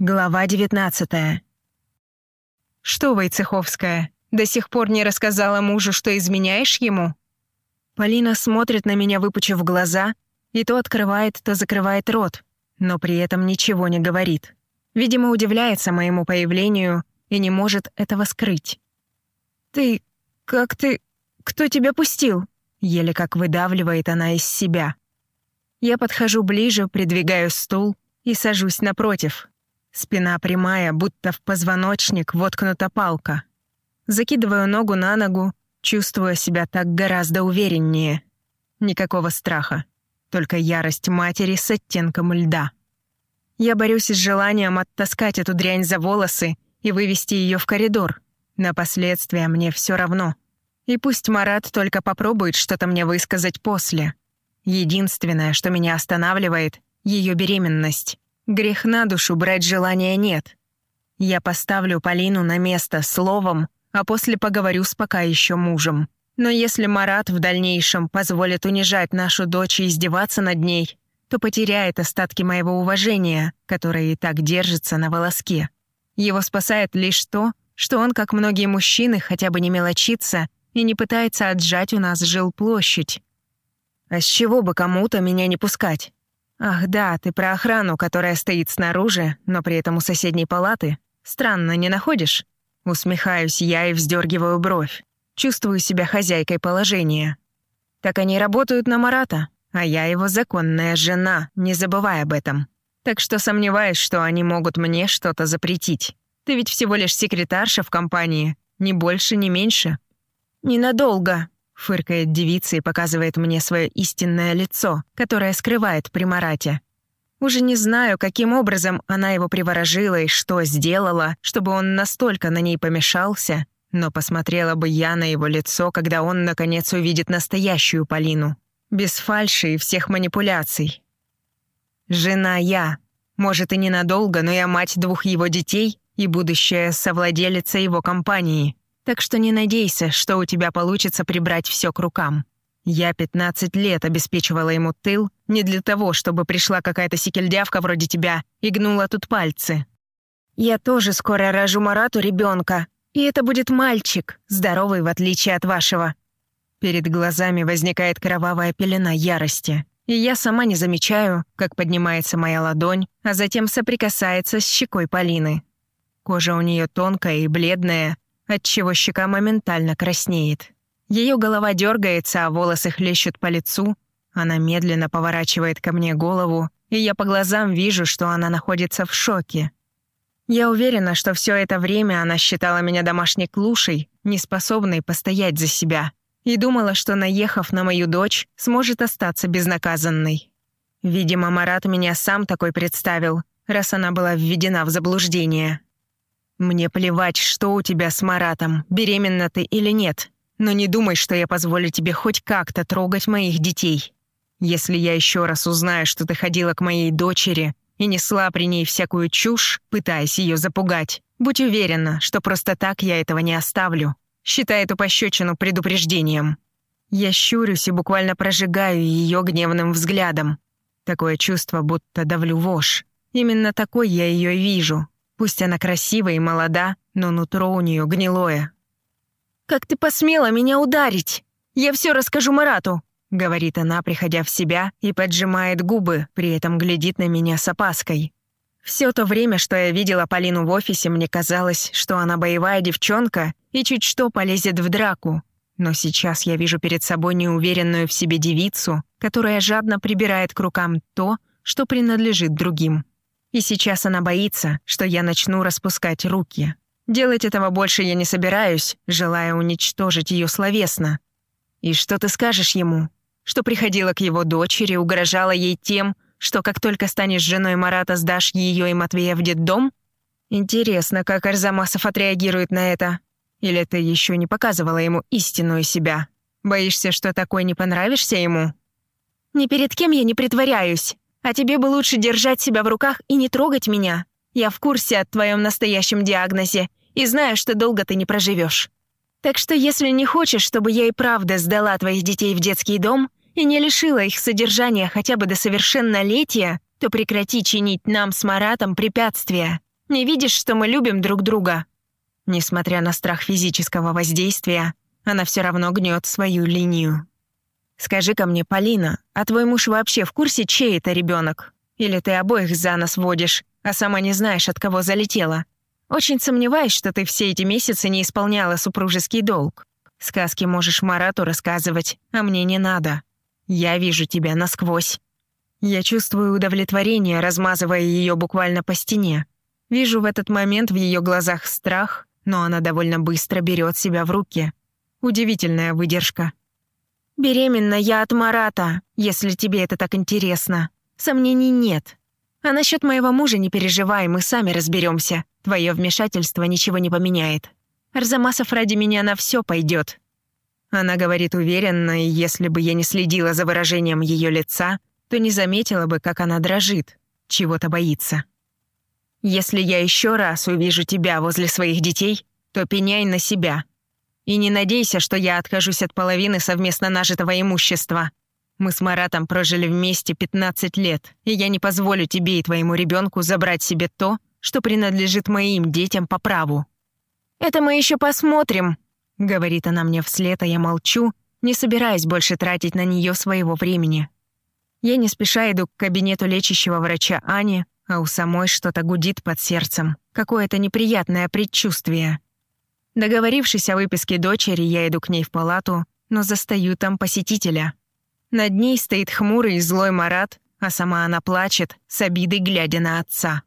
Глава 19 «Что, Войцеховская, до сих пор не рассказала мужу, что изменяешь ему?» Полина смотрит на меня, выпучив глаза, и то открывает, то закрывает рот, но при этом ничего не говорит. Видимо, удивляется моему появлению и не может этого скрыть. «Ты... как ты... кто тебя пустил?» Еле как выдавливает она из себя. Я подхожу ближе, придвигаю стул и сажусь напротив. Спина прямая, будто в позвоночник воткнута палка. Закидываю ногу на ногу, чувствуя себя так гораздо увереннее. Никакого страха, только ярость матери с оттенком льда. Я борюсь с желанием оттаскать эту дрянь за волосы и вывести ее в коридор. На последствия мне все равно. И пусть Марат только попробует что-то мне высказать после. Единственное, что меня останавливает — ее беременность. Грех на душу брать желания нет. Я поставлю Полину на место словом, а после поговорю с пока еще мужем. Но если Марат в дальнейшем позволит унижать нашу дочь и издеваться над ней, то потеряет остатки моего уважения, которое и так держится на волоске. Его спасает лишь то, что он, как многие мужчины, хотя бы не мелочится и не пытается отжать у нас жилплощадь. А с чего бы кому-то меня не пускать? «Ах да, ты про охрану, которая стоит снаружи, но при этом у соседней палаты. Странно, не находишь?» Усмехаюсь я и вздергиваю бровь. Чувствую себя хозяйкой положения. Так они работают на Марата, а я его законная жена, не забывай об этом. Так что сомневаюсь, что они могут мне что-то запретить. Ты ведь всего лишь секретарша в компании, ни больше, ни меньше. Ненадолго, Фыркает девица и показывает мне свое истинное лицо, которое скрывает при Марате. Уже не знаю, каким образом она его приворожила и что сделала, чтобы он настолько на ней помешался, но посмотрела бы я на его лицо, когда он, наконец, увидит настоящую Полину. Без фальши и всех манипуляций. Жена я. Может, и ненадолго, но я мать двух его детей и будущая совладелица его компании. Так что не надейся, что у тебя получится прибрать все к рукам. Я 15 лет обеспечивала ему тыл не для того, чтобы пришла какая-то сикельдявка вроде тебя и гнула тут пальцы. Я тоже скоро рожу Марату ребенка, и это будет мальчик, здоровый в отличие от вашего. Перед глазами возникает кровавая пелена ярости, и я сама не замечаю, как поднимается моя ладонь, а затем соприкасается с щекой Полины. Кожа у нее тонкая и бледная, отчего щека моментально краснеет. Ее голова дергается, а волосы хлещут по лицу. Она медленно поворачивает ко мне голову, и я по глазам вижу, что она находится в шоке. Я уверена, что все это время она считала меня домашней клушей, неспособной постоять за себя, и думала, что, наехав на мою дочь, сможет остаться безнаказанной. Видимо, Марат меня сам такой представил, раз она была введена в заблуждение. «Мне плевать, что у тебя с Маратом, беременна ты или нет, но не думай, что я позволю тебе хоть как-то трогать моих детей. Если я еще раз узнаю, что ты ходила к моей дочери и несла при ней всякую чушь, пытаясь ее запугать, будь уверена, что просто так я этого не оставлю. Считай эту пощечину предупреждением». Я щурюсь и буквально прожигаю ее гневным взглядом. Такое чувство, будто давлю вошь. Именно такой я ее вижу, Пусть она красивая и молода, но нутро у нее гнилое. «Как ты посмела меня ударить? Я все расскажу Марату», — говорит она, приходя в себя, и поджимает губы, при этом глядит на меня с опаской. Все то время, что я видела Полину в офисе, мне казалось, что она боевая девчонка и чуть что полезет в драку. Но сейчас я вижу перед собой неуверенную в себе девицу, которая жадно прибирает к рукам то, что принадлежит другим. И сейчас она боится, что я начну распускать руки. Делать этого больше я не собираюсь, желая уничтожить ее словесно. И что ты скажешь ему? Что приходила к его дочери, угрожала ей тем, что как только станешь женой Марата, сдашь ее и Матвея в детдом? Интересно, как Арзамасов отреагирует на это. Или ты еще не показывала ему истинную себя? Боишься, что такой не понравишься ему? Ни перед кем я не притворяюсь. А тебе бы лучше держать себя в руках и не трогать меня. Я в курсе о твоем настоящем диагнозе и знаю, что долго ты не проживешь. Так что если не хочешь, чтобы я и правда сдала твоих детей в детский дом и не лишила их содержания хотя бы до совершеннолетия, то прекрати чинить нам с Маратом препятствия. Не видишь, что мы любим друг друга?» Несмотря на страх физического воздействия, она все равно гнет свою линию. «Скажи-ка мне, Полина, а твой муж вообще в курсе, чей это ребенок? Или ты обоих за нос водишь, а сама не знаешь, от кого залетела? Очень сомневаюсь, что ты все эти месяцы не исполняла супружеский долг. Сказки можешь Марату рассказывать, а мне не надо. Я вижу тебя насквозь. Я чувствую удовлетворение, размазывая ее буквально по стене. Вижу в этот момент в ее глазах страх, но она довольно быстро берет себя в руки. Удивительная выдержка. «Беременна я от Марата, если тебе это так интересно. Сомнений нет. А насчет моего мужа не переживай, мы сами разберемся. Твое вмешательство ничего не поменяет. Арзамасов ради меня на все пойдет. Она говорит уверенно, и если бы я не следила за выражением ее лица, то не заметила бы, как она дрожит, чего-то боится. Если я еще раз увижу тебя возле своих детей, то пеняй на себя. И не надейся, что я откажусь от половины совместно нажитого имущества. Мы с Маратом прожили вместе 15 лет, и я не позволю тебе и твоему ребенку забрать себе то, что принадлежит моим детям по праву. «Это мы еще посмотрим», — говорит она мне вслед, а я молчу, не собираясь больше тратить на нее своего времени. Я не спеша иду к кабинету лечащего врача Ани, а у самой что-то гудит под сердцем, какое-то неприятное предчувствие. Договорившись о выписке дочери, я иду к ней в палату, но застаю там посетителя. Над ней стоит хмурый и злой Марат, а сама она плачет, с обидой глядя на отца.